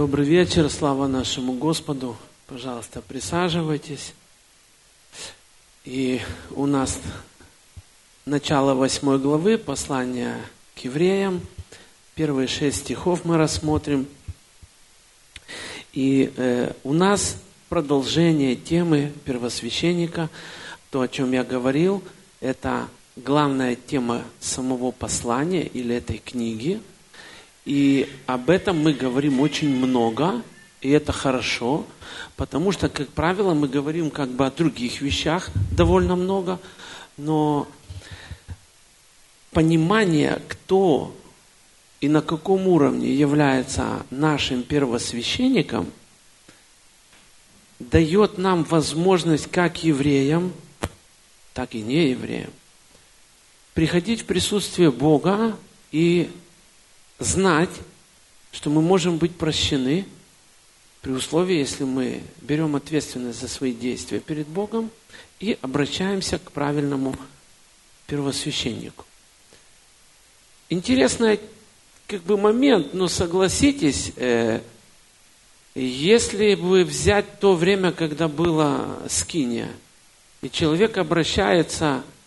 Добрый вечер, слава нашему Господу. Пожалуйста, присаживайтесь. И у нас начало восьмой главы послания к евреям. Первые шесть стихов мы рассмотрим. И э, у нас продолжение темы первосвященника. То, о чем я говорил, это главная тема самого послания или этой книги. И об этом мы говорим очень много, и это хорошо, потому что, как правило, мы говорим как бы о других вещах довольно много, но понимание, кто и на каком уровне является нашим первосвященником, дает нам возможность как евреям, так и не евреям приходить в присутствие Бога и знать, что мы можем быть прощены при условии, если мы берем ответственность за свои действия перед Богом и обращаемся к правильному первосвященнику. Интересный как бы момент, но согласитесь, э, если бы взять то время, когда было скиния, и человек обращается к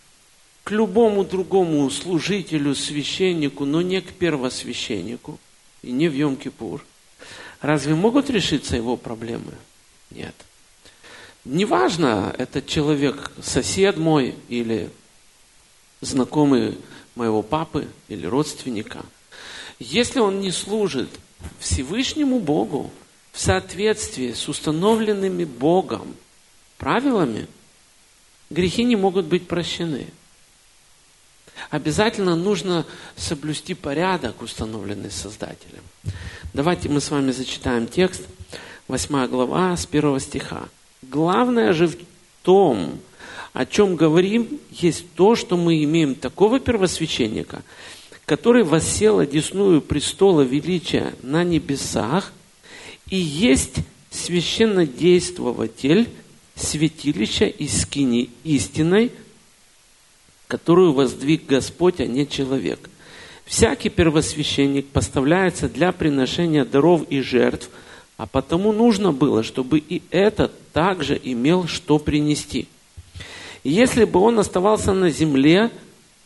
любому другому служителю, священнику, но не к первосвященнику и не в Йом-Кипур, разве могут решиться его проблемы? Нет. Неважно, этот человек сосед мой или знакомый моего папы или родственника. Если он не служит Всевышнему Богу в соответствии с установленными Богом правилами, грехи не могут быть прощены – Обязательно нужно соблюсти порядок, установленный Создателем. Давайте мы с вами зачитаем текст, 8 глава, с 1 стиха. Главное же в том, о чем говорим, есть то, что мы имеем такого первосвященника, который воссел одесную престола величия на небесах и есть священнодействователь святилища и скини истиной – которую воздвиг Господь, а не человек. Всякий первосвященник поставляется для приношения даров и жертв, а потому нужно было, чтобы и этот также имел что принести. Если бы он оставался на земле,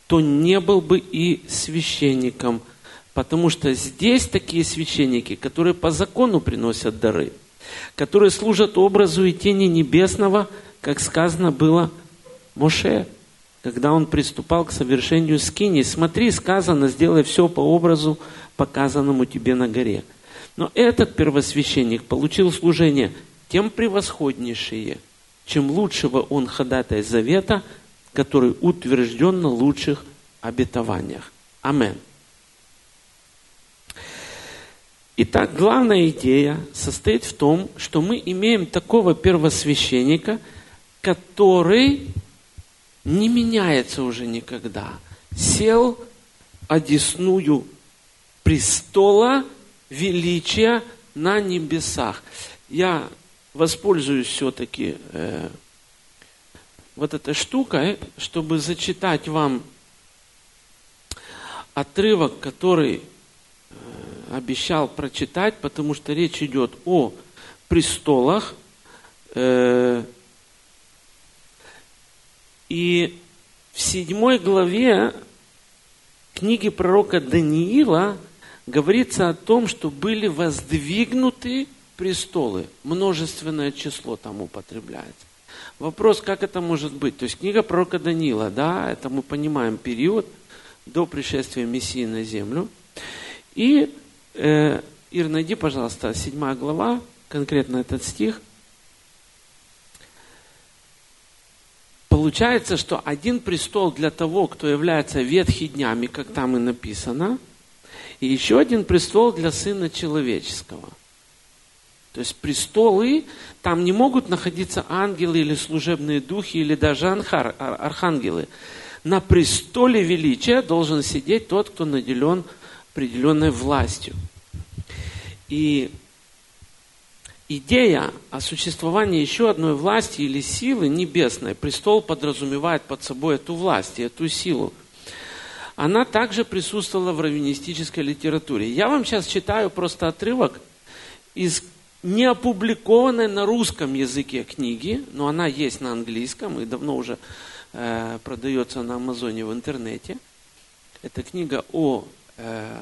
то не был бы и священником, потому что здесь такие священники, которые по закону приносят дары, которые служат образу и тени небесного, как сказано было Моше, когда он приступал к совершению скини. Смотри, сказано, сделай все по образу, показанному тебе на горе. Но этот первосвященник получил служение тем превосходнейшее, чем лучшего он ходатай завета, который утвержден на лучших обетованиях. Амен. Итак, главная идея состоит в том, что мы имеем такого первосвященника, который не меняется уже никогда. Сел одесную престола величия на небесах. Я воспользуюсь все-таки э, вот этой штукой, чтобы зачитать вам отрывок, который э, обещал прочитать, потому что речь идет о престолах, э, и в седьмой главе книги пророка Даниила говорится о том, что были воздвигнуты престолы. Множественное число там употребляется. Вопрос, как это может быть? То есть книга пророка Даниила, да, это мы понимаем период до пришествия Мессии на землю. И, э, Ир, найди, пожалуйста, седьмая глава, конкретно этот стих. Получается, что один престол для того, кто является ветхий днями, как там и написано, и еще один престол для Сына Человеческого. То есть престолы, там не могут находиться ангелы или служебные духи, или даже анхар, архангелы. На престоле величия должен сидеть тот, кто наделен определенной властью. И идея о существовании еще одной власти или силы небесной, престол подразумевает под собой эту власть и эту силу, она также присутствовала в раввинистической литературе. Я вам сейчас читаю просто отрывок из неопубликованной на русском языке книги, но она есть на английском и давно уже э, продается на Амазоне в интернете. Это книга о э,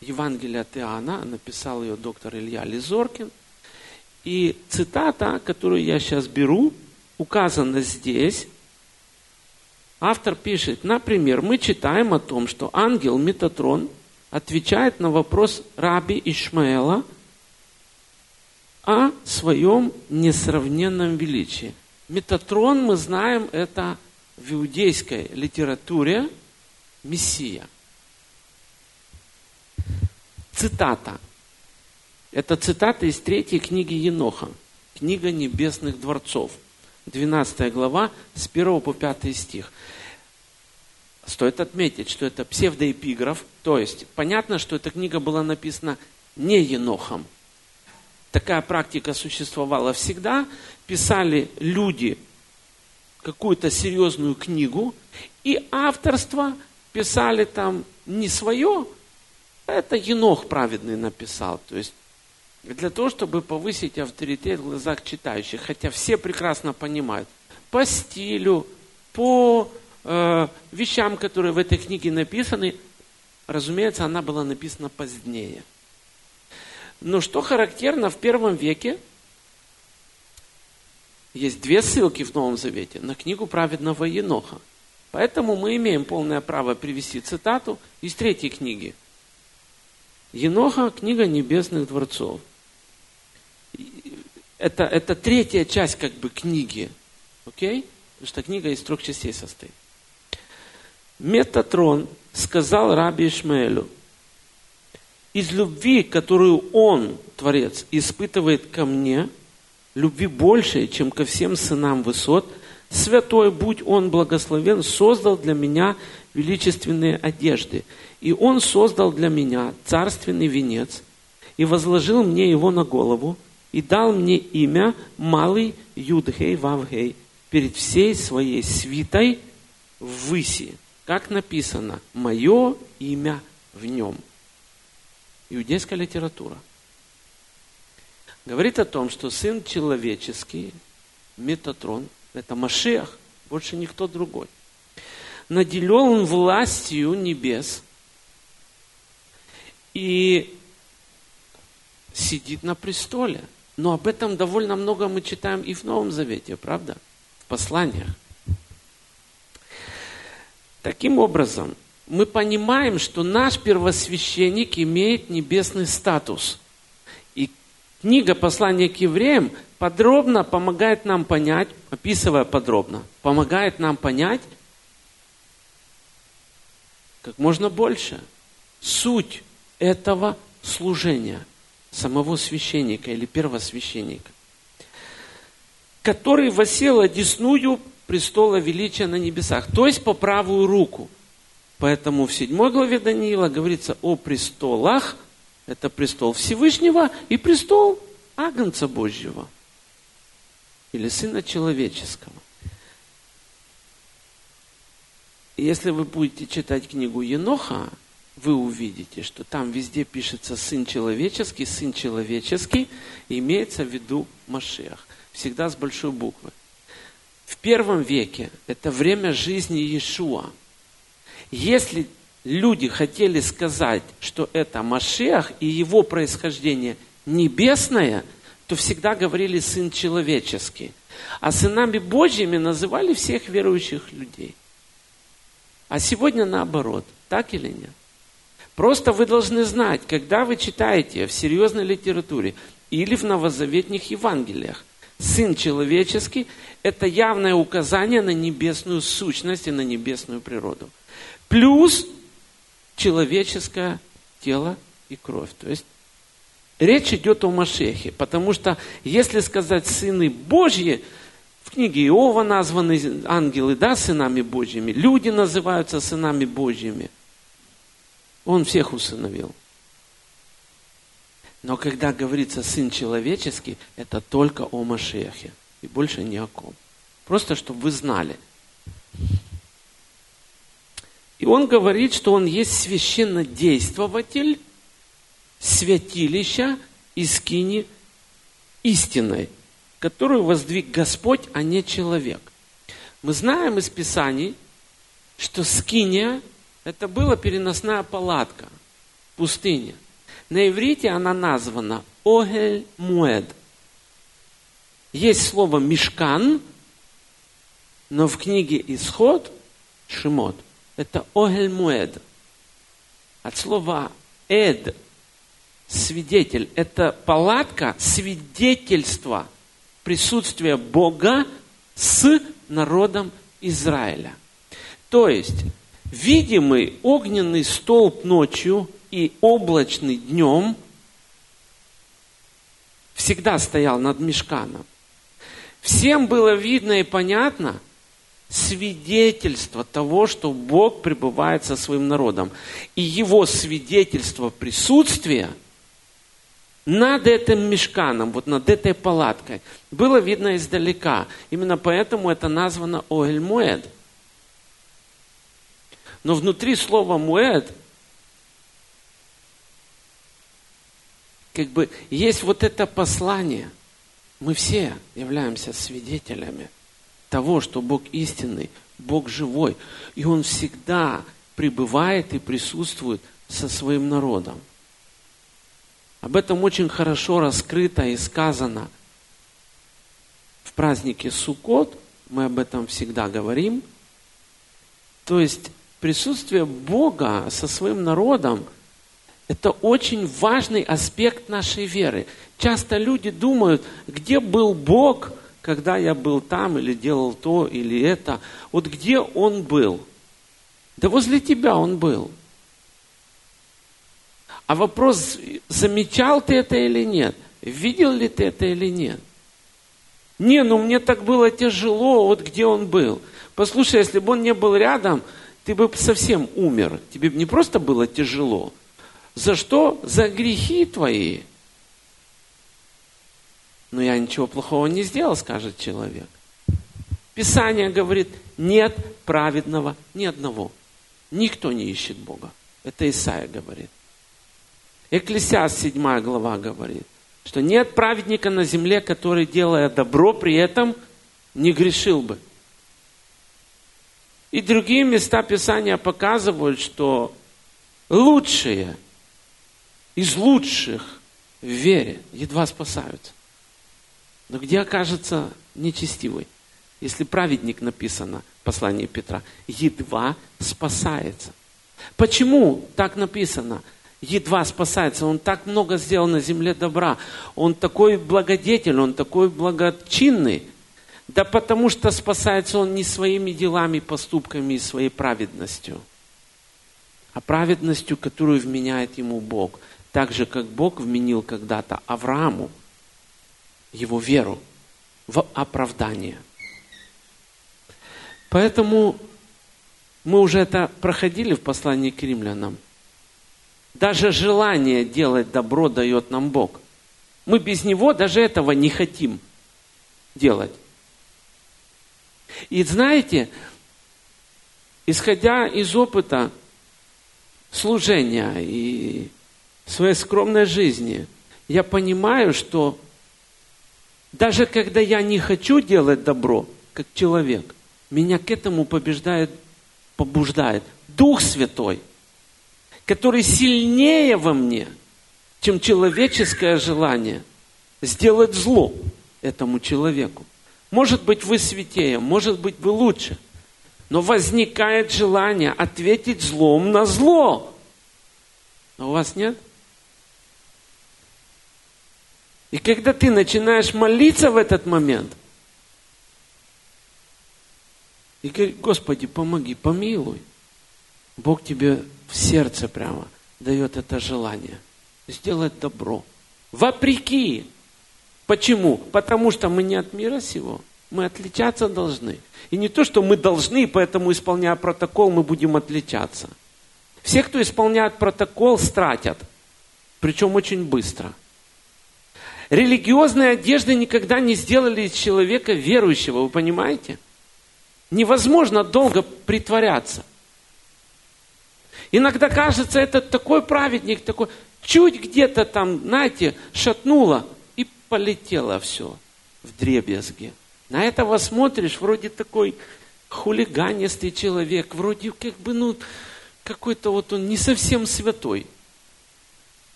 Евангелии от Иоанна, написал ее доктор Илья Лизоркин. И цитата, которую я сейчас беру, указана здесь. Автор пишет, например, мы читаем о том, что ангел Метатрон отвечает на вопрос раби Ишмаэла – о своем несравненном величии. Метатрон, мы знаем, это в иудейской литературе Мессия. Цитата. Это цитата из третьей книги Еноха, книга небесных дворцов, 12 глава, с 1 по 5 стих. Стоит отметить, что это псевдоэпиграф, то есть понятно, что эта книга была написана не Енохом, такая практика существовала всегда, писали люди какую-то серьезную книгу, и авторство писали там не свое, а это Енох праведный написал. То есть для того, чтобы повысить авторитет в глазах читающих, хотя все прекрасно понимают, по стилю, по э, вещам, которые в этой книге написаны, разумеется, она была написана позднее – но что характерно, в первом веке есть две ссылки в Новом Завете на книгу праведного Еноха. Поэтому мы имеем полное право привести цитату из третьей книги. Еноха, книга небесных дворцов. Это, это третья часть как бы книги. Окей? Потому что книга из трех частей состоит. Метатрон сказал раби Ишмаэлю, из любви, которую Он, Творец, испытывает ко мне, любви большей, чем ко всем сынам высот, святой, будь Он благословен, создал для меня величественные одежды. И Он создал для меня царственный венец, и возложил мне его на голову, и дал мне имя Малый Юдгей Вавгей перед всей своей свитой выси. Как написано, мое имя в нем иудейская литература, говорит о том, что Сын Человеческий, Метатрон, это Машех, больше никто другой, наделен властью небес и сидит на престоле. Но об этом довольно много мы читаем и в Новом Завете, правда? В посланиях. Таким образом, мы понимаем, что наш первосвященник имеет небесный статус. И книга послания к евреям подробно помогает нам понять, описывая подробно, помогает нам понять как можно больше суть этого служения самого священника или первосвященника, который восел одесную престола величия на небесах, то есть по правую руку – Поэтому в седьмой главе Даниила говорится о престолах. Это престол Всевышнего и престол Агнца Божьего. Или Сына Человеческого. Если вы будете читать книгу Еноха, вы увидите, что там везде пишется Сын Человеческий, Сын Человеческий, имеется в виду Машех. Всегда с большой буквы. В первом веке это время жизни Иешуа – если люди хотели сказать, что это Машех и его происхождение небесное, то всегда говорили «сын человеческий». А сынами Божьими называли всех верующих людей. А сегодня наоборот. Так или нет? Просто вы должны знать, когда вы читаете в серьезной литературе или в новозаветных Евангелиях, Сын человеческий – это явное указание на небесную сущность и на небесную природу плюс человеческое тело и кровь. То есть речь идет о Машехе, потому что если сказать сыны Божьи, в книге Иова названы ангелы, да, сынами Божьими, люди называются сынами Божьими. Он всех усыновил. Но когда говорится сын человеческий, это только о Машехе. И больше ни о ком. Просто, чтобы вы знали. И он говорит, что он есть священнодействователь святилища и скини истиной, которую воздвиг Господь, а не человек. Мы знаем из Писаний, что скиния – это была переносная палатка, пустыня. На иврите она названа Огель Муэд. Есть слово мешкан, но в книге Исход, Шимот, это Огель Муэд. От слова Эд, свидетель, это палатка свидетельства присутствия Бога с народом Израиля. То есть, видимый огненный столб ночью и облачный днем всегда стоял над мешканом. Всем было видно и понятно свидетельство того, что Бог пребывает со своим народом. И его свидетельство присутствия над этим мешканом, вот над этой палаткой, было видно издалека. Именно поэтому это названо Оэль-Муэд. Но внутри слова «муэд» как бы есть вот это послание. Мы все являемся свидетелями того, что Бог истинный, Бог живой. И Он всегда пребывает и присутствует со своим народом. Об этом очень хорошо раскрыто и сказано в празднике Суккот. Мы об этом всегда говорим. То есть присутствие Бога со своим народом – это очень важный аспект нашей веры. Часто люди думают, где был Бог, когда я был там или делал то или это. Вот где Он был? Да возле тебя Он был. А вопрос, замечал ты это или нет? Видел ли ты это или нет? Не, ну мне так было тяжело, вот где он был. Послушай, если бы он не был рядом, ты бы совсем умер. Тебе бы не просто было тяжело, за что? За грехи твои. Но я ничего плохого не сделал, скажет человек. Писание говорит, нет праведного ни одного. Никто не ищет Бога. Это Исаия говорит. Экклесиаст 7 глава говорит, что нет праведника на земле, который, делая добро, при этом не грешил бы. И другие места Писания показывают, что лучшие из лучших в вере едва спасаются. Но где окажется нечестивый? Если праведник написано в послании Петра, едва спасается. Почему так написано? Едва спасается. Он так много сделал на земле добра. Он такой благодетель, он такой благочинный. Да потому что спасается он не своими делами, поступками и своей праведностью, а праведностью, которую вменяет ему Бог – так же, как Бог вменил когда-то Аврааму его веру в оправдание. Поэтому мы уже это проходили в послании к римлянам. Даже желание делать добро дает нам Бог. Мы без Него даже этого не хотим делать. И знаете, исходя из опыта служения и своей скромной жизни, я понимаю, что даже когда я не хочу делать добро, как человек, меня к этому побеждает, побуждает Дух Святой, который сильнее во мне, чем человеческое желание сделать зло этому человеку. Может быть, вы святее, может быть, вы лучше, но возникает желание ответить злом на зло. Но у вас нет? И когда ты начинаешь молиться в этот момент, и говоришь, Господи, помоги, помилуй, Бог тебе в сердце прямо дает это желание сделать добро. Вопреки. Почему? Потому что мы не от мира сего. Мы отличаться должны. И не то, что мы должны, поэтому, исполняя протокол, мы будем отличаться. Все, кто исполняет протокол, стратят. Причем очень быстро – Религиозные одежды никогда не сделали из человека верующего, вы понимаете? Невозможно долго притворяться. Иногда кажется, это такой праведник, такой, чуть где-то там, знаете, шатнуло полетело все в дребезги. На этого смотришь, вроде такой хулиганистый человек, вроде как бы, ну, какой-то вот он не совсем святой.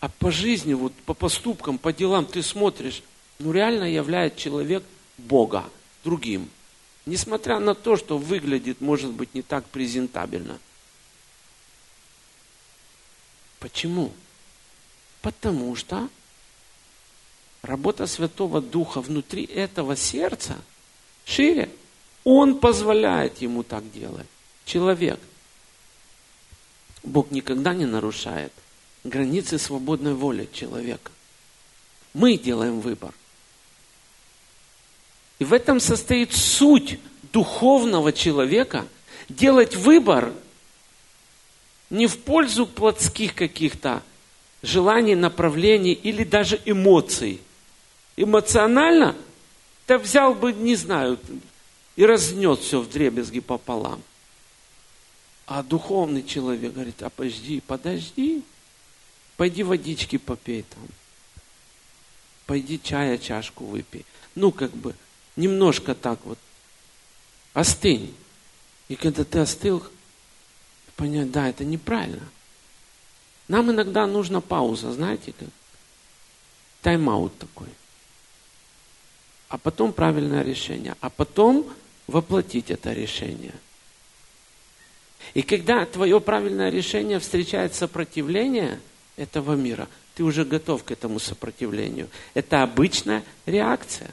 А по жизни, вот по поступкам, по делам ты смотришь, ну реально являет человек Бога другим. Несмотря на то, что выглядит, может быть, не так презентабельно. Почему? Потому что работа Святого Духа внутри этого сердца шире. Он позволяет ему так делать. Человек. Бог никогда не нарушает границы свободной воли человека. Мы делаем выбор. И в этом состоит суть духовного человека делать выбор не в пользу плотских каких-то желаний, направлений или даже эмоций. Эмоционально ты взял бы, не знаю, и разнес все в дребезги пополам. А духовный человек говорит, а подожди, подожди, пойди водички попей там, пойди чая чашку выпей. Ну, как бы, немножко так вот, остынь. И когда ты остыл, понять, да, это неправильно. Нам иногда нужна пауза, знаете, как тайм-аут такой. А потом правильное решение. А потом воплотить это решение. И когда твое правильное решение встречает сопротивление этого мира, ты уже готов к этому сопротивлению. Это обычная реакция.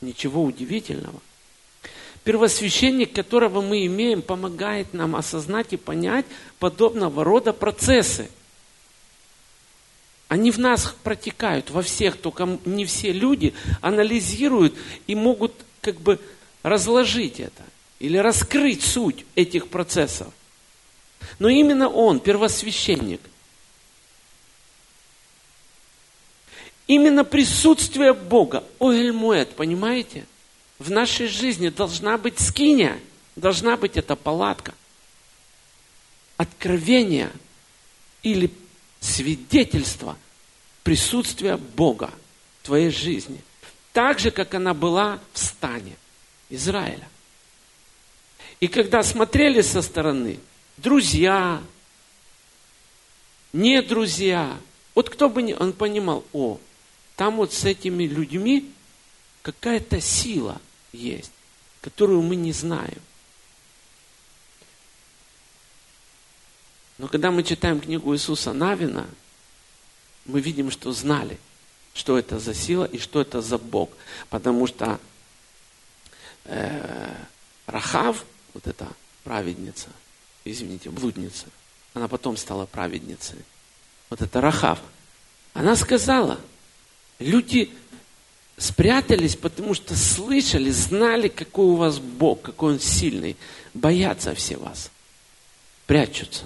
Ничего удивительного. Первосвященник, которого мы имеем, помогает нам осознать и понять подобного рода процессы. Они в нас протекают, во всех, только не все люди анализируют и могут как бы разложить это или раскрыть суть этих процессов. Но именно он, первосвященник, именно присутствие Бога, Оэльмуэт, понимаете – в нашей жизни должна быть скиня, должна быть эта палатка. Откровение или свидетельство присутствия Бога в твоей жизни. Так же, как она была в стане Израиля. И когда смотрели со стороны, друзья, не друзья, вот кто бы не, он понимал, о, там вот с этими людьми какая-то сила – есть, которую мы не знаем. Но когда мы читаем книгу Иисуса Навина, мы видим, что знали, что это за сила и что это за Бог. Потому что э, Рахав, вот эта праведница, извините, блудница, она потом стала праведницей. Вот это Рахав. Она сказала, люди спрятались, потому что слышали, знали, какой у вас Бог, какой Он сильный. Боятся все вас. Прячутся.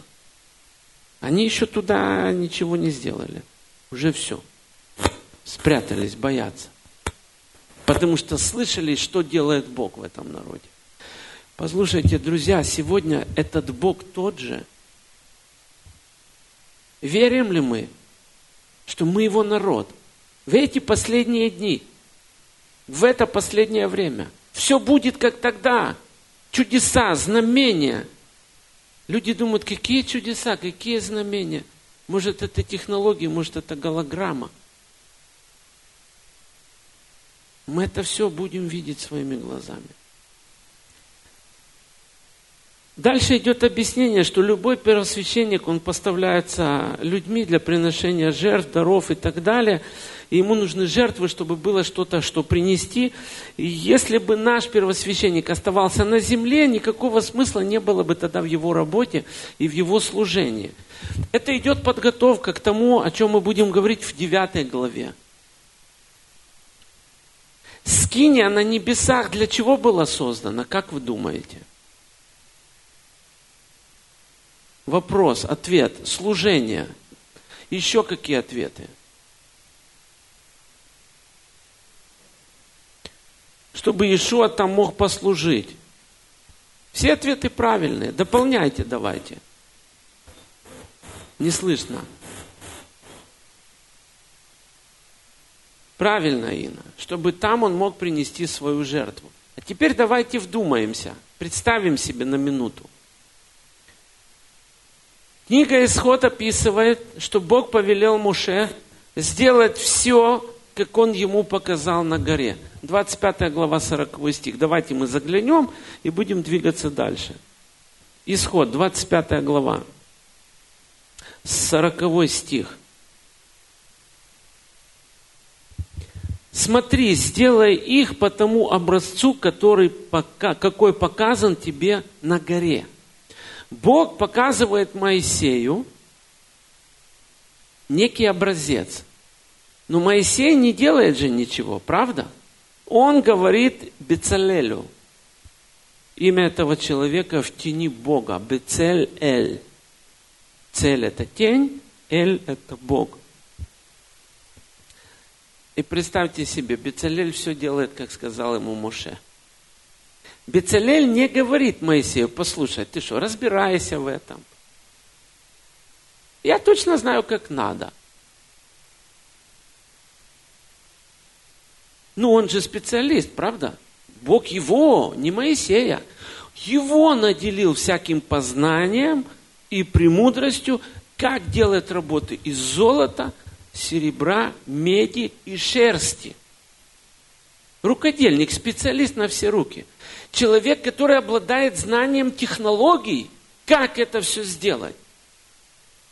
Они еще туда ничего не сделали. Уже все. Спрятались, боятся. Потому что слышали, что делает Бог в этом народе. Послушайте, друзья, сегодня этот Бог тот же. Верим ли мы, что мы Его народ? В эти последние дни – в это последнее время. Все будет как тогда. Чудеса, знамения. Люди думают, какие чудеса, какие знамения. Может, это технологии, может, это голограмма. Мы это все будем видеть своими глазами. Дальше идет объяснение, что любой первосвященник, он поставляется людьми для приношения жертв, даров и так далее. И ему нужны жертвы, чтобы было что-то, что принести. И если бы наш первосвященник оставался на земле, никакого смысла не было бы тогда в его работе и в его служении. Это идет подготовка к тому, о чем мы будем говорить в 9 главе. Скиния на небесах для чего была создана, как вы думаете? – Вопрос, ответ, служение. Еще какие ответы? Чтобы Иешуа там мог послужить. Все ответы правильные. Дополняйте давайте. Не слышно. Правильно, Инна. Чтобы там он мог принести свою жертву. А теперь давайте вдумаемся. Представим себе на минуту. Книга Исход описывает, что Бог повелел Муше сделать все, как он ему показал на горе. 25 глава 40 стих. Давайте мы заглянем и будем двигаться дальше. Исход, 25 глава, 40 стих. Смотри, сделай их по тому образцу, который, какой показан тебе на горе. Бог показывает Моисею некий образец. Но Моисей не делает же ничего, правда? Он говорит Бецалелю. Имя этого человека в тени Бога. Бецель-эль. Цель – это тень, Эль – это Бог. И представьте себе, Бецалель все делает, как сказал ему Моше. Бецалель не говорит Моисею, послушай, ты что, разбирайся в этом. Я точно знаю, как надо. Ну, он же специалист, правда? Бог его, не Моисея. Его наделил всяким познанием и премудростью, как делать работы из золота, серебра, меди и шерсти. Рукодельник, специалист на все руки. Человек, который обладает знанием технологий, как это все сделать.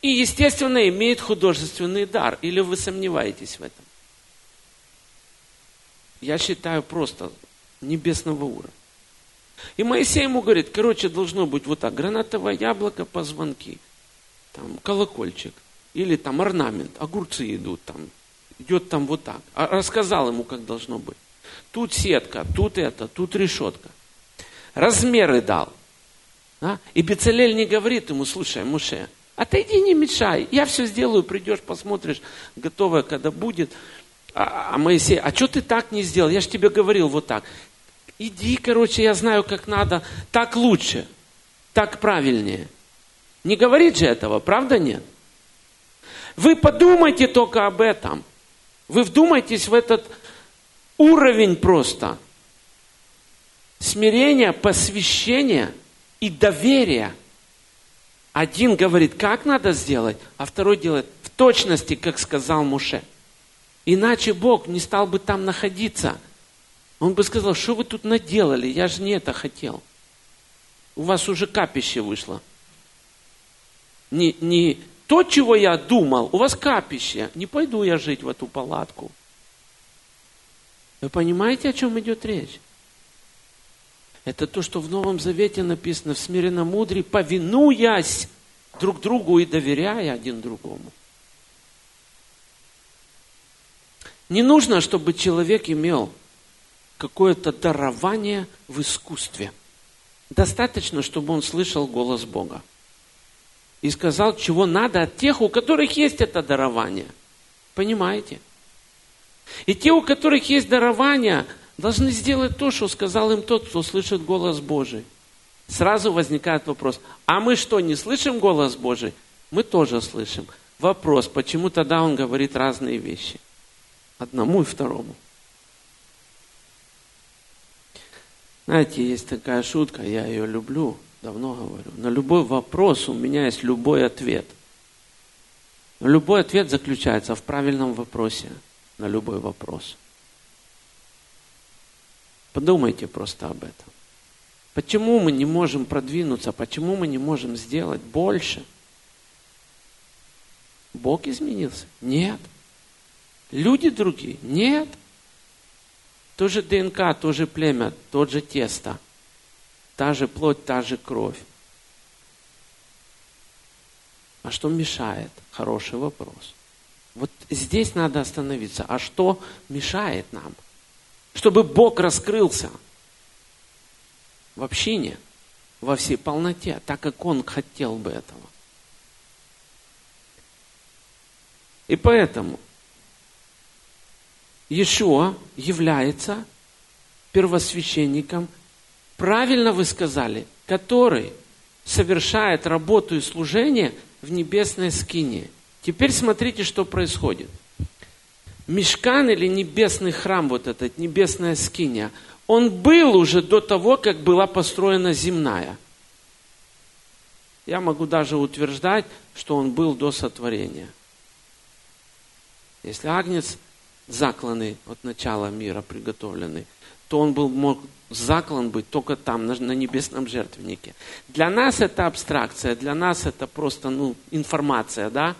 И, естественно, имеет художественный дар. Или вы сомневаетесь в этом? Я считаю просто небесного уровня. И Моисей ему говорит, короче, должно быть вот так, гранатовое яблоко, позвонки, там колокольчик, или там орнамент, огурцы идут там, идет там вот так. А рассказал ему, как должно быть. Тут сетка, тут это, тут решетка. Размеры дал. Да? И Бецалель не говорит ему, слушай, Муше, отойди, не мешай, я все сделаю, придешь, посмотришь, готовое, когда будет. А, а Моисей, а что ты так не сделал? Я же тебе говорил вот так. Иди, короче, я знаю, как надо. Так лучше. Так правильнее. Не говорит же этого, правда нет? Вы подумайте только об этом. Вы вдумайтесь в этот уровень просто. Смирения, посвящения и доверия. Один говорит, как надо сделать, а второй делает в точности, как сказал Муше. Иначе Бог не стал бы там находиться. Он бы сказал, что вы тут наделали, я же не это хотел. У вас уже капище вышло. Не, не то, чего я думал, у вас капище. Не пойду я жить в эту палатку. Вы понимаете, о чем идет речь? Это то, что в Новом Завете написано, в смиренно мудрей, повинуясь друг другу и доверяя один другому. Не нужно, чтобы человек имел какое-то дарование в искусстве. Достаточно, чтобы он слышал голос Бога. И сказал, чего надо от тех, у которых есть это дарование. Понимаете? И те, у которых есть дарование, должны сделать то, что сказал им тот, кто слышит голос Божий. Сразу возникает вопрос, а мы что, не слышим голос Божий? Мы тоже слышим. Вопрос, почему тогда он говорит разные вещи? Одному и второму. Знаете, есть такая шутка, я ее люблю, давно говорю. На любой вопрос у меня есть любой ответ. Любой ответ заключается в правильном вопросе на любой вопрос. Подумайте просто об этом. Почему мы не можем продвинуться? Почему мы не можем сделать больше? Бог изменился? Нет. Люди другие? Нет. Тоже ДНК, тоже племя, тот же тесто. Та же плоть, та же кровь. А что мешает? Хороший вопрос. Вот здесь надо остановиться. А что мешает нам? Чтобы Бог раскрылся в общине, во всей полноте, так как Он хотел бы этого. И поэтому Иешуа является первосвященником. Правильно вы сказали, который совершает работу и служение в небесной скине. Теперь смотрите, что происходит. Мешкан или небесный храм, вот этот, небесная скиния, он был уже до того, как была построена земная. Я могу даже утверждать, что он был до сотворения. Если агнец закланный от начала мира, приготовленный, то он был, мог заклан быть только там, на, на небесном жертвеннике. Для нас это абстракция, для нас это просто ну, информация, да?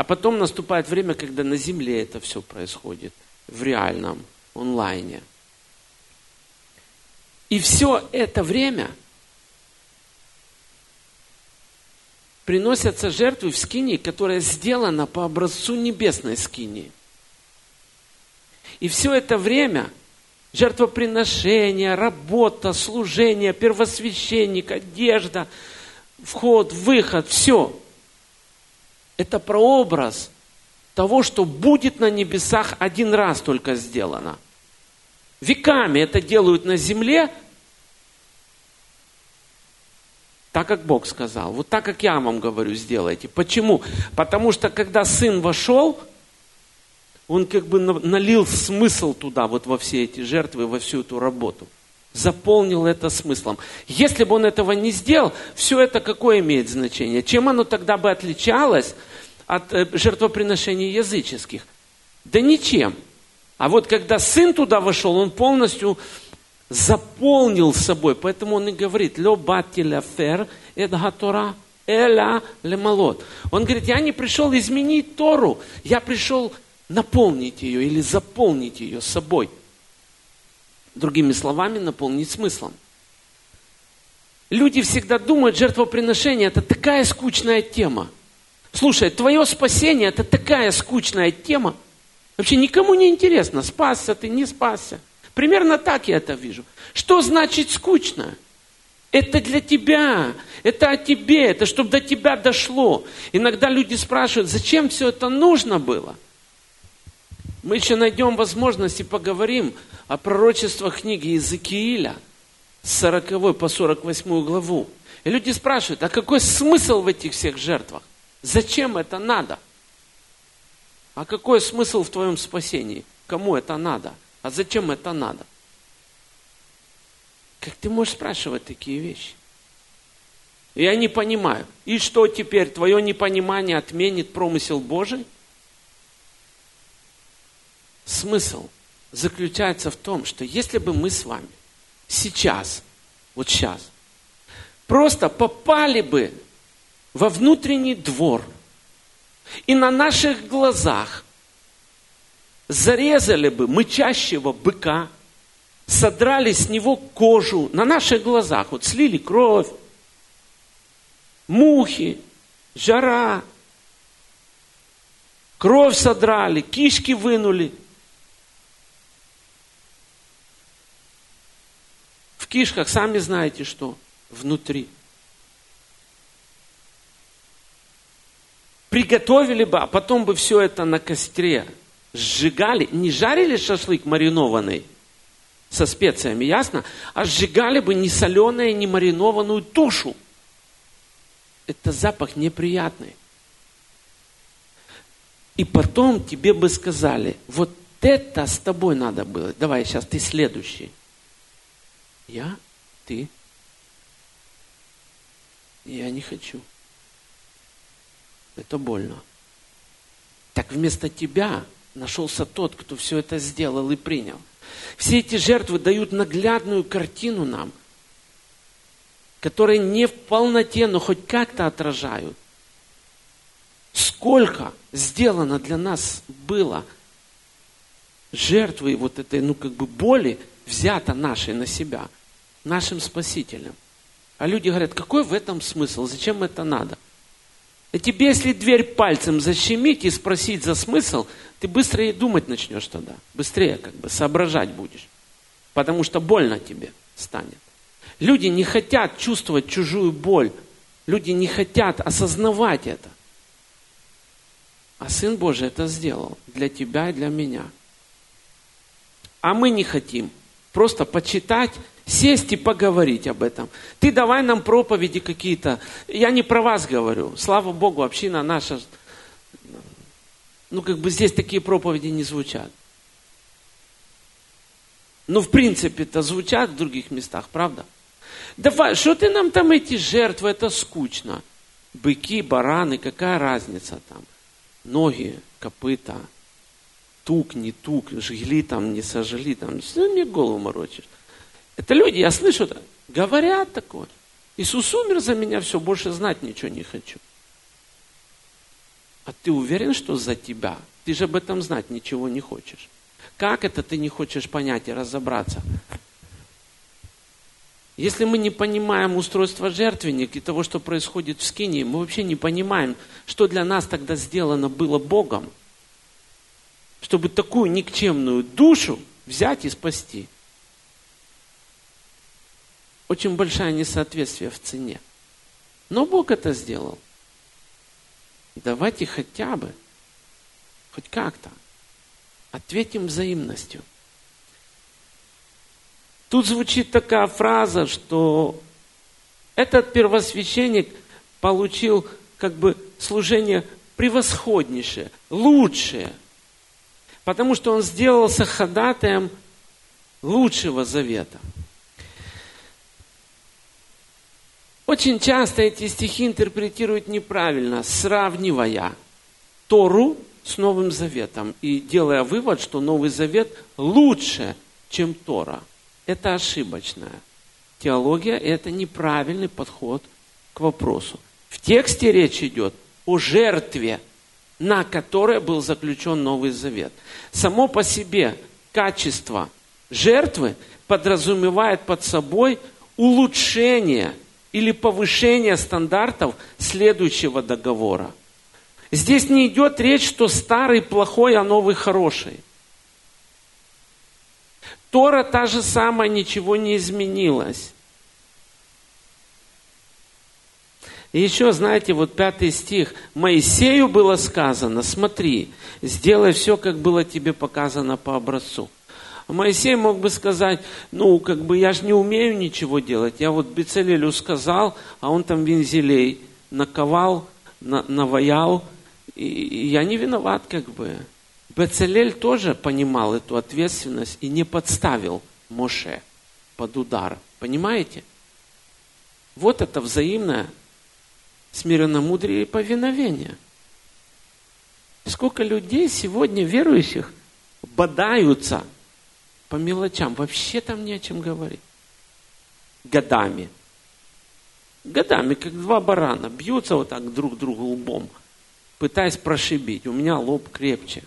А потом наступает время, когда на земле это все происходит, в реальном, онлайне. И все это время приносятся жертвы в скинии, которая сделана по образцу небесной скинии. И все это время жертвоприношение, работа, служение, первосвященник, одежда, вход, выход, все – это прообраз того, что будет на небесах один раз только сделано. Веками это делают на земле, так как Бог сказал. Вот так, как я вам говорю, сделайте. Почему? Потому что когда сын вошел, он как бы налил смысл туда, вот во все эти жертвы, во всю эту работу. Заполнил это смыслом. Если бы он этого не сделал, все это какое имеет значение? Чем оно тогда бы отличалось от э, жертвоприношений языческих? Да ничем. А вот когда сын туда вошел, он полностью заполнил собой. Поэтому он и говорит, «Лё бати фер эд гатора эла лемалот». Он говорит, я не пришел изменить Тору, я пришел наполнить ее или заполнить ее собой. Другими словами, наполнить смыслом. Люди всегда думают, жертвоприношение – это такая скучная тема – Слушай, твое спасение это такая скучная тема. Вообще никому не интересно, спасся ты, не спасся. Примерно так я это вижу. Что значит скучно? Это для тебя, это о тебе, это чтобы до тебя дошло. Иногда люди спрашивают, зачем все это нужно было? Мы еще найдем возможность и поговорим о пророчествах книги Иезекииля с 40 по 48 главу. И люди спрашивают, а какой смысл в этих всех жертвах? Зачем это надо? А какой смысл в твоем спасении? Кому это надо? А зачем это надо? Как ты можешь спрашивать такие вещи? Я не понимаю. И что теперь? Твое непонимание отменит промысел Божий? Смысл заключается в том, что если бы мы с вами сейчас, вот сейчас, просто попали бы во внутренний двор и на наших глазах зарезали бы мычащего быка, содрали с него кожу на наших глазах, вот слили кровь, мухи, жара, кровь содрали, кишки вынули. В кишках, сами знаете что, внутри – приготовили бы, а потом бы все это на костре сжигали, не жарили шашлык маринованный со специями, ясно? А сжигали бы не соленую, не маринованную тушу. Это запах неприятный. И потом тебе бы сказали, вот это с тобой надо было. Давай, сейчас ты следующий. Я? Ты? Я не хочу. Это больно. Так вместо тебя нашелся тот, кто все это сделал и принял. Все эти жертвы дают наглядную картину нам, которые не в полноте, но хоть как-то отражают. Сколько сделано для нас было жертвы вот этой, ну как бы боли, взято нашей на себя, нашим Спасителем. А люди говорят, какой в этом смысл, зачем это надо? – и тебе, если дверь пальцем защемить и спросить за смысл, ты быстрее думать начнешь тогда. Быстрее как бы соображать будешь. Потому что больно тебе станет. Люди не хотят чувствовать чужую боль. Люди не хотят осознавать это. А Сын Божий это сделал для тебя и для меня. А мы не хотим просто почитать Сесть и поговорить об этом. Ты давай нам проповеди какие-то. Я не про вас говорю. Слава Богу, община наша. Ну, как бы здесь такие проповеди не звучат. Ну, в принципе-то звучат в других местах, правда? Давай, что ты нам там эти жертвы, это скучно. Быки, бараны, какая разница там? Ноги, копыта, тук, не тук, жгли там, не сожгли там. Что мне голову морочишь? Это люди, я слышу, говорят такое. Иисус умер за меня, все, больше знать ничего не хочу. А ты уверен, что за тебя? Ты же об этом знать ничего не хочешь. Как это ты не хочешь понять и разобраться? Если мы не понимаем устройство жертвенника и того, что происходит в скине, мы вообще не понимаем, что для нас тогда сделано было Богом, чтобы такую никчемную душу взять и спасти. Очень большое несоответствие в цене. Но Бог это сделал. Давайте хотя бы, хоть как-то, Ответим взаимностью. Тут звучит такая фраза, что этот первосвященник получил как бы служение превосходнейшее, лучшее, потому что он сделался ходатаем лучшего завета. Очень часто эти стихи интерпретируют неправильно, сравнивая Тору с Новым Заветом и делая вывод, что Новый Завет лучше, чем Тора. Это ошибочная теология, это неправильный подход к вопросу. В тексте речь идет о жертве, на которой был заключен Новый Завет. Само по себе качество жертвы подразумевает под собой улучшение или повышение стандартов следующего договора – Здесь не идет речь, что старый плохой, а новый хороший. Тора та же самая, ничего не изменилось. Еще, знаете, вот пятый стих. Моисею было сказано, смотри, сделай все, как было тебе показано по образцу. А Моисей мог бы сказать, ну, как бы я же не умею ничего делать. Я вот Бецелелю сказал, а он там вензелей наковал, на, наваял, и я не виноват как бы. Бецелель тоже понимал эту ответственность и не подставил Моше под удар. Понимаете? Вот это взаимное смиренно-мудрее и повиновение. Сколько людей сегодня, верующих, бодаются по мелочам. Вообще там не о чем говорить. Годами. Годами, как два барана, бьются вот так друг другу лбом – пытаясь прошибить. У меня лоб крепче.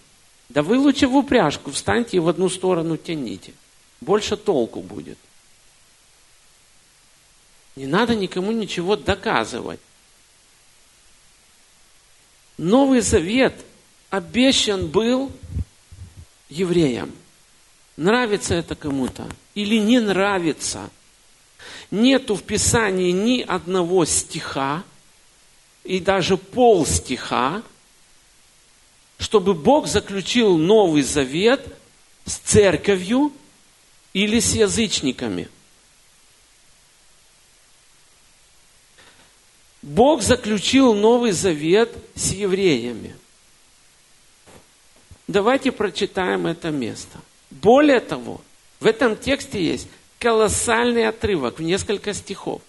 Да вы лучше в упряжку встаньте и в одну сторону тяните. Больше толку будет. Не надо никому ничего доказывать. Новый Завет обещан был евреям. Нравится это кому-то или не нравится. Нету в Писании ни одного стиха, и даже пол стиха, чтобы Бог заключил Новый Завет с церковью или с язычниками. Бог заключил Новый Завет с евреями. Давайте прочитаем это место. Более того, в этом тексте есть колоссальный отрывок в несколько стихов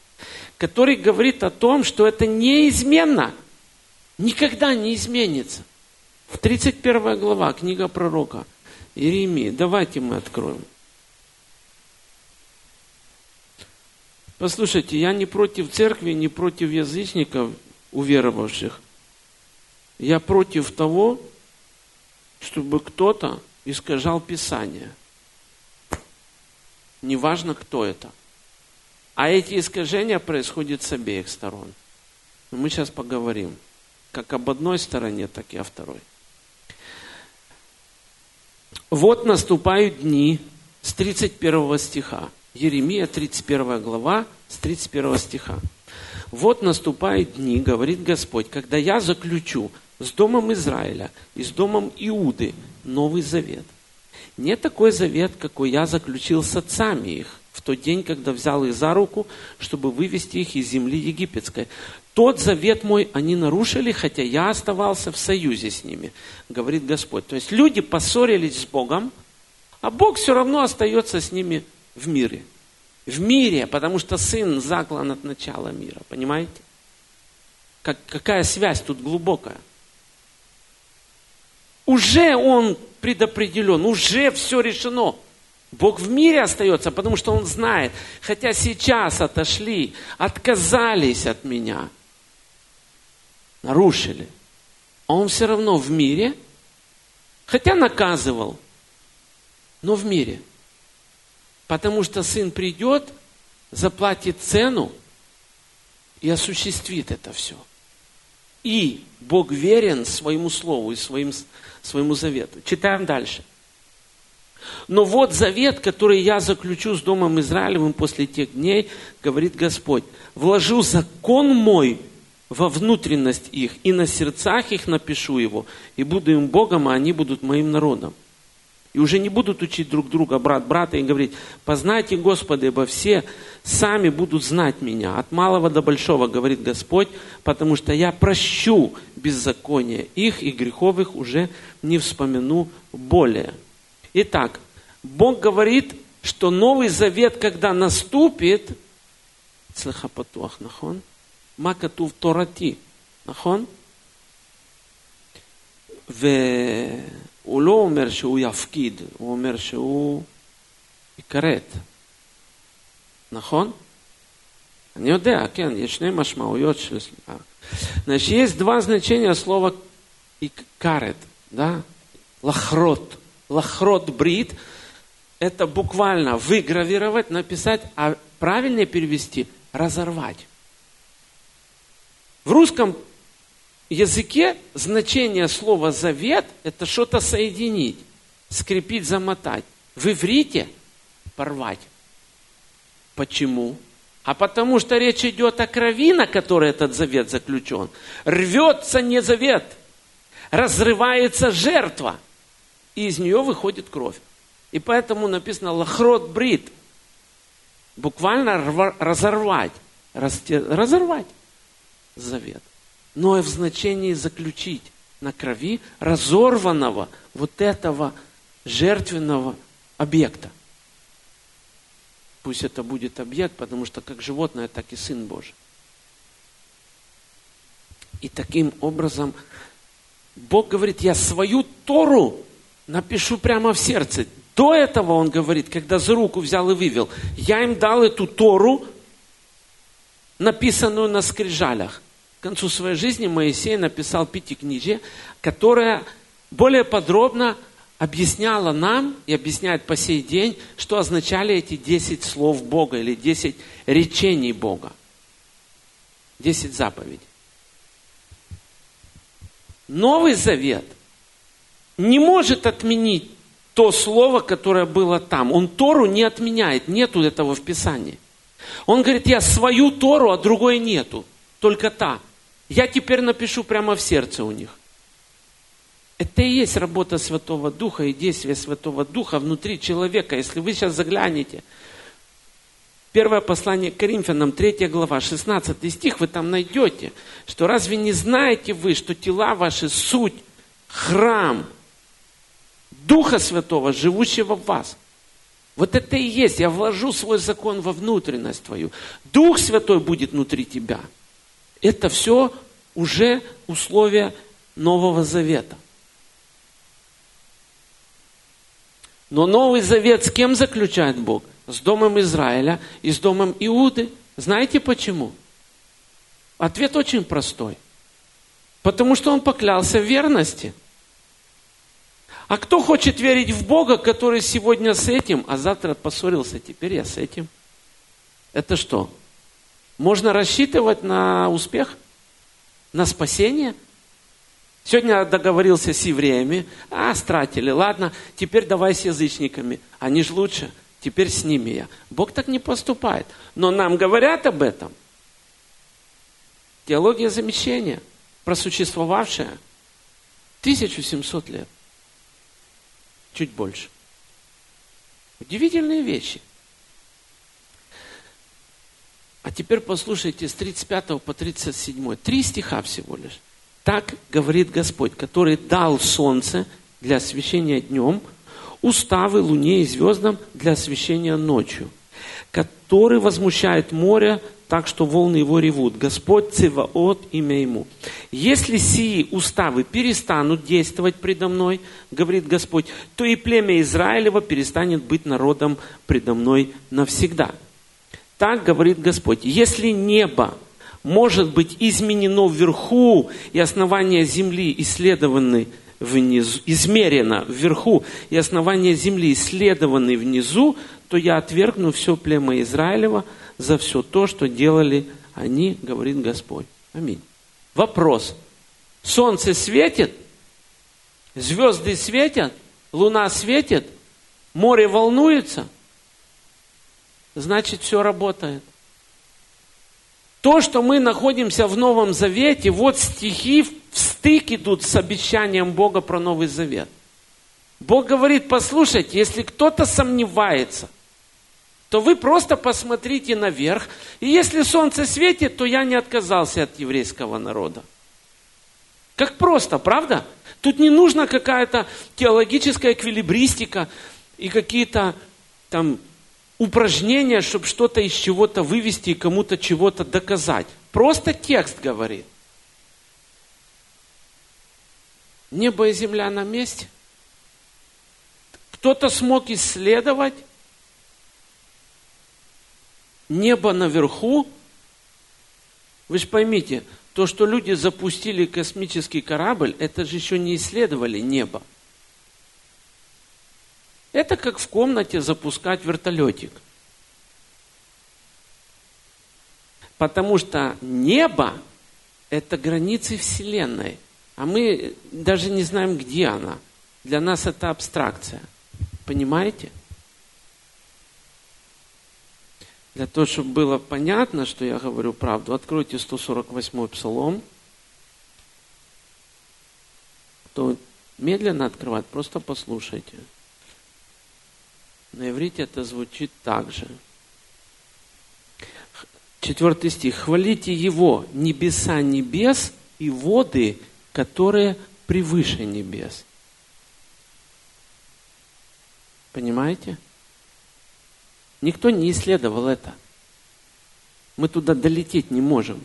который говорит о том, что это неизменно, никогда не изменится. 31 глава, книга пророка Иеремии. Давайте мы откроем. Послушайте, я не против церкви, не против язычников, уверовавших. Я против того, чтобы кто-то искажал Писание. Неважно, кто это – а эти искажения происходят с обеих сторон. Мы сейчас поговорим, как об одной стороне, так и о второй. Вот наступают дни с 31 стиха. Еремия, 31 глава, с 31 стиха. Вот наступают дни, говорит Господь, когда я заключу с домом Израиля и с домом Иуды Новый Завет. Не такой завет, какой я заключил с отцами их – в тот день, когда взял их за руку, чтобы вывести их из земли египетской. Тот завет мой они нарушили, хотя я оставался в союзе с ними, говорит Господь. То есть люди поссорились с Богом, а Бог все равно остается с ними в мире. В мире, потому что Сын заклан от начала мира, понимаете? Как, какая связь тут глубокая? Уже Он предопределен, уже все решено. Бог в мире остается, потому что Он знает, хотя сейчас отошли, отказались от меня, нарушили. Он все равно в мире, хотя наказывал, но в мире. Потому что сын придет, заплатит цену и осуществит это все. И Бог верен своему слову и своим, своему завету. Читаем дальше. Но вот завет, который я заключу с Домом Израилевым после тех дней, говорит Господь, вложу закон мой во внутренность их, и на сердцах их напишу его, и буду им Богом, а они будут моим народом. И уже не будут учить друг друга, брат брата, и говорить, познайте Господа, ибо все сами будут знать меня. От малого до большого, говорит Господь, потому что я прощу беззаконие их, и грехов их уже не вспомину более. Итак, Бог говорит, что Новый Завет, когда наступит, слыха патуах, нахон, макатув торати, нахон, והוא לא אומר שהוא יפקיד, הוא אומר שהוא יכרת. נכון? אני יודע, כן, יש שני משמעויות של... Значит, есть два значения слова икарет, да? Лахрот. Лахрот брит – это буквально выгравировать, написать, а правильнее перевести – разорвать. В русском языке значение слова «завет» – это что-то соединить, скрепить, замотать. В иврите – порвать. Почему? А потому что речь идет о крови, на которой этот завет заключен. Рвется не завет, разрывается жертва – и из нее выходит кровь. И поэтому написано лахрот брит. Буквально разорвать, разорвать завет. Но и в значении заключить на крови разорванного вот этого жертвенного объекта. Пусть это будет объект, потому что как животное, так и Сын Божий. И таким образом Бог говорит, я свою Тору напишу прямо в сердце. До этого он говорит, когда за руку взял и вывел, я им дал эту Тору, написанную на скрижалях. Концу своей жизни Моисей написал пятикнижие, которое более подробно объясняла нам и объясняет по сей день, что означали эти десять слов Бога или десять речений Бога. Десять заповедей. Новый Завет – не может отменить то слово, которое было там. Он Тору не отменяет, нету этого в Писании. Он говорит, я свою Тору, а другой нету, только та. Я теперь напишу прямо в сердце у них. Это и есть работа Святого Духа и действие Святого Духа внутри человека. Если вы сейчас заглянете, Первое послание к Коринфянам, 3 глава, 16 стих, вы там найдете, что разве не знаете вы, что тела ваши суть, храм Духа Святого, живущего в вас. Вот это и есть. Я вложу свой закон во внутренность твою. Дух Святой будет внутри тебя. Это все уже условия Нового Завета. Но Новый Завет с кем заключает Бог? С Домом Израиля и с Домом Иуды. Знаете почему? Ответ очень простой. Потому что он поклялся в верности – а кто хочет верить в Бога, который сегодня с этим, а завтра поссорился, теперь я с этим? Это что? Можно рассчитывать на успех? На спасение? Сегодня договорился с евреями, а, стратили, ладно, теперь давай с язычниками. Они же лучше, теперь с ними я. Бог так не поступает. Но нам говорят об этом. Теология замещения, просуществовавшая 1700 лет чуть больше. Удивительные вещи. А теперь послушайте с 35 по 37. Три стиха всего лишь. Так говорит Господь, который дал солнце для освещения днем, уставы луне и звездам для освещения ночью, который возмущает море так, что волны его ревут. Господь Циваот имя ему. Если сии уставы перестанут действовать предо мной, говорит Господь, то и племя Израилева перестанет быть народом предо мной навсегда. Так говорит Господь. Если небо может быть изменено вверху, и основание земли исследованы внизу, измерено вверху, и основание земли исследованы внизу, то я отвергну все племя Израилева за все то, что делали они, говорит Господь. Аминь. Вопрос. Солнце светит? Звезды светят? Луна светит? Море волнуется? Значит, все работает. То, что мы находимся в Новом Завете, вот стихи в стык идут с обещанием Бога про Новый Завет. Бог говорит, послушайте, если кто-то сомневается, то вы просто посмотрите наверх, и если солнце светит, то я не отказался от еврейского народа. Как просто, правда? Тут не нужна какая-то теологическая эквилибристика и какие-то там упражнение, чтобы что-то из чего-то вывести и кому-то чего-то доказать. Просто текст говорит. Небо и земля на месте. Кто-то смог исследовать небо наверху. Вы же поймите, то, что люди запустили космический корабль, это же еще не исследовали небо. Это как в комнате запускать вертолетик. Потому что небо – это границы Вселенной. А мы даже не знаем, где она. Для нас это абстракция. Понимаете? Для того, чтобы было понятно, что я говорю правду, откройте 148-й псалом. Кто медленно открывать, просто послушайте. На иврите это звучит так же. Четвертый стих. Хвалите Его, небеса небес и воды, которые превыше небес. Понимаете? Никто не исследовал это. Мы туда долететь не можем.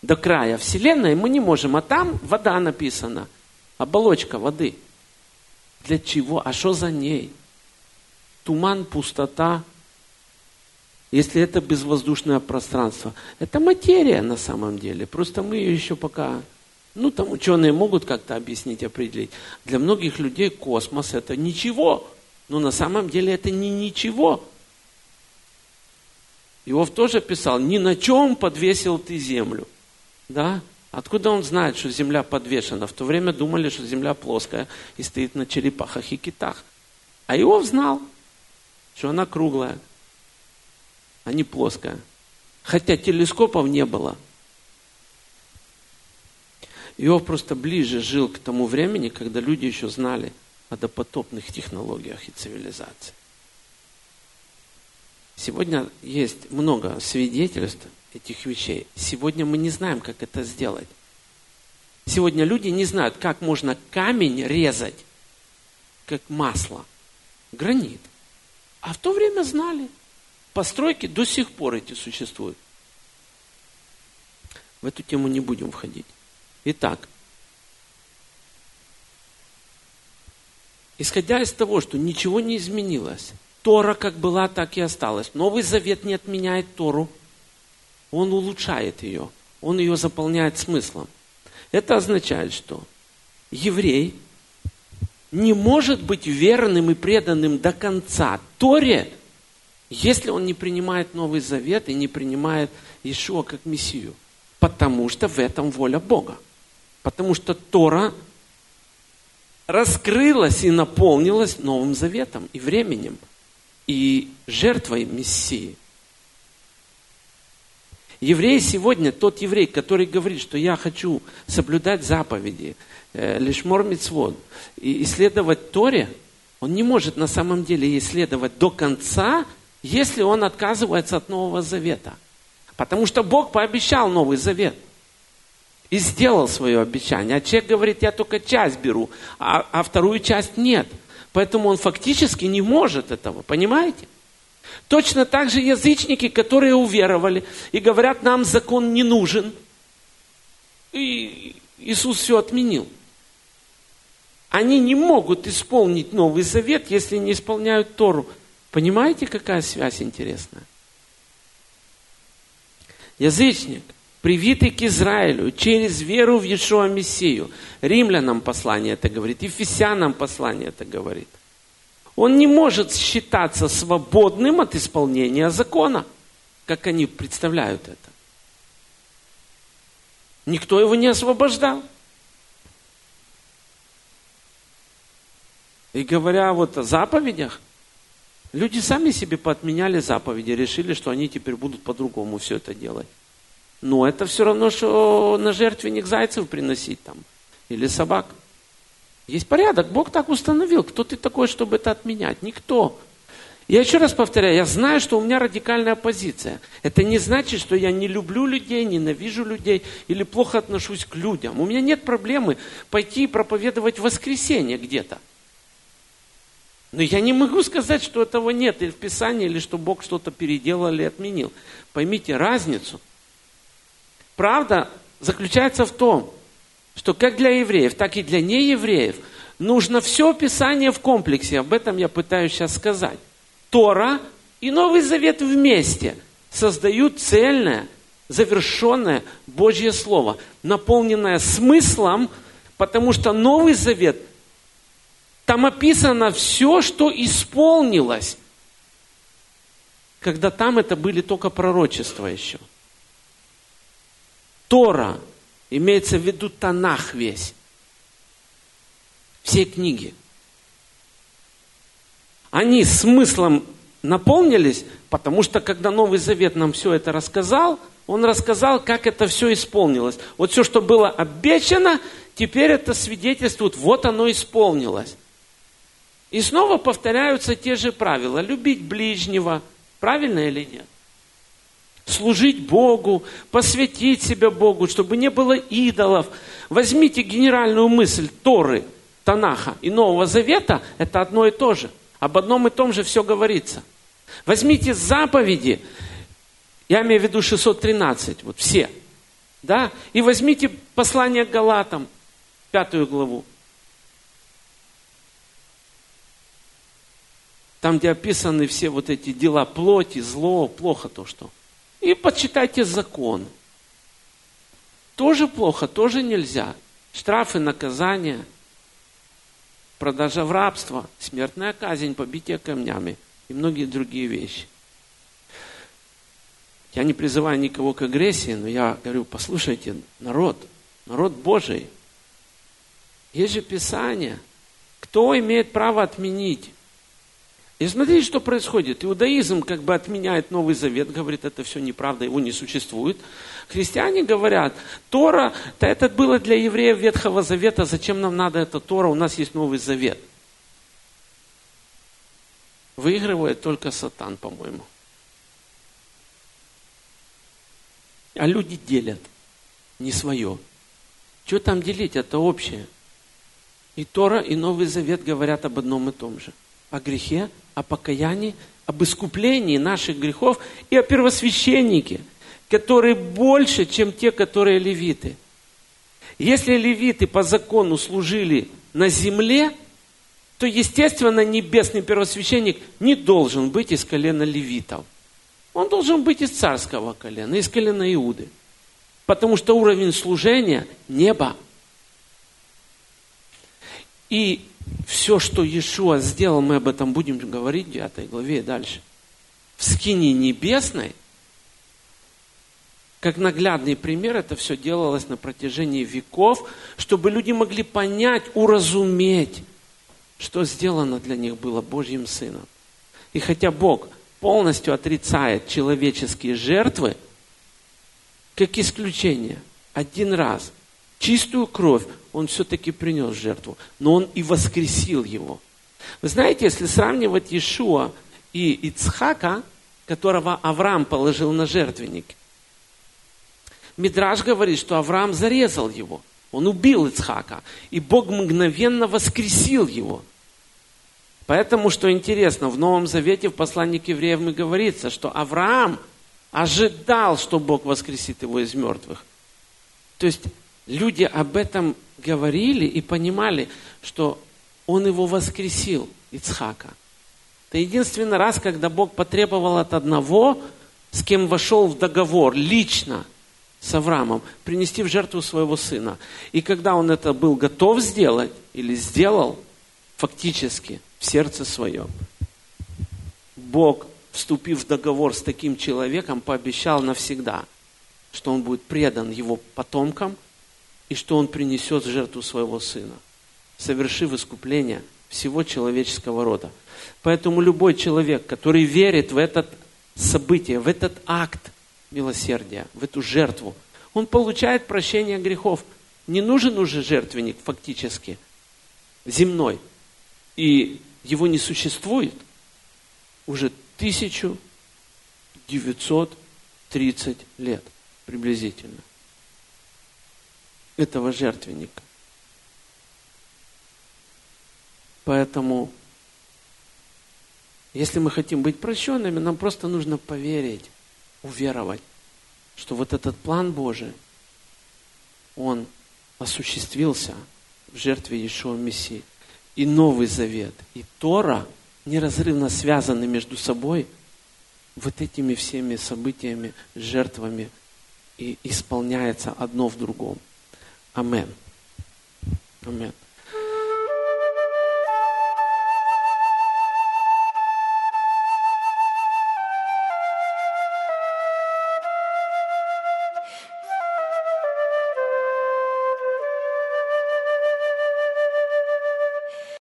До края Вселенной мы не можем, а там вода написана, оболочка воды – для чего? А что за ней? Туман, пустота. Если это безвоздушное пространство, это материя на самом деле. Просто мы ее еще пока, ну там ученые могут как-то объяснить, определить. Для многих людей космос это ничего. Но на самом деле это не ничего. Иов тоже писал, ни на чем подвесил ты землю. Да? Откуда он знает, что земля подвешена? В то время думали, что земля плоская и стоит на черепахах и китах. А Иов знал, что она круглая, а не плоская. Хотя телескопов не было. Иов просто ближе жил к тому времени, когда люди еще знали о допотопных технологиях и цивилизации. Сегодня есть много свидетельств этих вещей. Сегодня мы не знаем, как это сделать. Сегодня люди не знают, как можно камень резать, как масло, гранит. А в то время знали. Постройки до сих пор эти существуют. В эту тему не будем входить. Итак, исходя из того, что ничего не изменилось, Тора как была, так и осталась. Новый Завет не отменяет Тору – он улучшает ее, он ее заполняет смыслом. Это означает, что еврей не может быть верным и преданным до конца Торе, если он не принимает Новый Завет и не принимает Ишуа как Мессию. Потому что в этом воля Бога. Потому что Тора раскрылась и наполнилась Новым Заветом и временем, и жертвой Мессии – Еврей сегодня, тот еврей, который говорит, что я хочу соблюдать заповеди, э, лишмор мицвод, и исследовать Торе, он не может на самом деле исследовать до конца, если он отказывается от Нового Завета. Потому что Бог пообещал Новый Завет. И сделал свое обещание. А человек говорит, я только часть беру, а, а вторую часть нет. Поэтому он фактически не может этого, понимаете? Точно так же язычники, которые уверовали и говорят, нам закон не нужен. И Иисус все отменил. Они не могут исполнить Новый Завет, если не исполняют Тору. Понимаете, какая связь интересная? Язычник, привитый к Израилю через веру в Иешуа Мессию. Римлянам послание это говорит, Ефесянам послание это говорит. Он не может считаться свободным от исполнения закона, как они представляют это. Никто его не освобождал. И говоря вот о заповедях, люди сами себе поотменяли заповеди, решили, что они теперь будут по-другому все это делать. Но это все равно, что на жертвенник зайцев приносить там. Или собак. Есть порядок. Бог так установил. Кто ты такой, чтобы это отменять? Никто. Я еще раз повторяю, я знаю, что у меня радикальная позиция. Это не значит, что я не люблю людей, ненавижу людей или плохо отношусь к людям. У меня нет проблемы пойти и проповедовать воскресенье где-то. Но я не могу сказать, что этого нет или в Писании, или что Бог что-то переделал или отменил. Поймите разницу. Правда заключается в том, что как для евреев, так и для неевреев нужно все Писание в комплексе. Об этом я пытаюсь сейчас сказать. Тора и Новый Завет вместе создают цельное, завершенное Божье Слово, наполненное смыслом, потому что Новый Завет – там описано все, что исполнилось, когда там это были только пророчества еще. Тора, имеется в виду Танах весь, все книги. Они смыслом наполнились, потому что когда Новый Завет нам все это рассказал, он рассказал, как это все исполнилось. Вот все, что было обещано, теперь это свидетельствует, вот оно исполнилось. И снова повторяются те же правила. Любить ближнего. Правильно или нет? Служить Богу, посвятить себя Богу, чтобы не было идолов. Возьмите генеральную мысль Торы, Танаха и Нового Завета, это одно и то же. Об одном и том же все говорится. Возьмите заповеди, я имею в виду 613, вот все. Да? И возьмите послание к Галатам, пятую главу. там, где описаны все вот эти дела плоти, зло, плохо то, что. И почитайте закон. Тоже плохо, тоже нельзя. Штрафы, наказания, продажа в рабство, смертная казнь, побитие камнями и многие другие вещи. Я не призываю никого к агрессии, но я говорю, послушайте, народ, народ Божий, есть же Писание. Кто имеет право отменить? И смотрите, что происходит. Иудаизм как бы отменяет Новый Завет, говорит, это все неправда, его не существует. Христиане говорят, Тора, да это было для евреев Ветхого Завета, зачем нам надо эта Тора, у нас есть Новый Завет. Выигрывает только Сатан, по-моему. А люди делят не свое. Что там делить? Это общее. И Тора, и Новый Завет говорят об одном и том же. О грехе, о покаянии, об искуплении наших грехов и о первосвященнике, который больше, чем те, которые левиты. Если левиты по закону служили на земле, то, естественно, небесный первосвященник не должен быть из колена левитов. Он должен быть из царского колена, из колена Иуды. Потому что уровень служения – небо. И все, что Иешуа сделал, мы об этом будем говорить в 9 главе и дальше. В скине небесной, как наглядный пример, это все делалось на протяжении веков, чтобы люди могли понять, уразуметь, что сделано для них было Божьим Сыном. И хотя Бог полностью отрицает человеческие жертвы, как исключение, один раз чистую кровь он все-таки принес жертву, но он и воскресил его. Вы знаете, если сравнивать Иешуа и Ицхака, которого Авраам положил на жертвенник. Мидраж говорит, что Авраам зарезал его. Он убил Ицхака. И Бог мгновенно воскресил его. Поэтому, что интересно, в Новом Завете, в послании к евреям говорится, что Авраам ожидал, что Бог воскресит его из мертвых. То есть люди об этом говорили и понимали, что он его воскресил, Ицхака. Это единственный раз, когда Бог потребовал от одного, с кем вошел в договор лично с Авраамом, принести в жертву своего сына. И когда он это был готов сделать, или сделал, фактически, в сердце своем, Бог, вступив в договор с таким человеком, пообещал навсегда, что он будет предан его потомкам и что он принесет в жертву своего сына, совершив искупление всего человеческого рода. Поэтому любой человек, который верит в это событие, в этот акт милосердия, в эту жертву, он получает прощение грехов. Не нужен уже жертвенник фактически, земной. И его не существует уже 1930 лет приблизительно. Этого жертвенника. Поэтому если мы хотим быть прощенными, нам просто нужно поверить, уверовать, что вот этот план Божий, он осуществился в жертве Иешуа Мессии. И Новый Завет, и Тора неразрывно связаны между собой вот этими всеми событиями, жертвами, и исполняется одно в другом. Амен. Амен.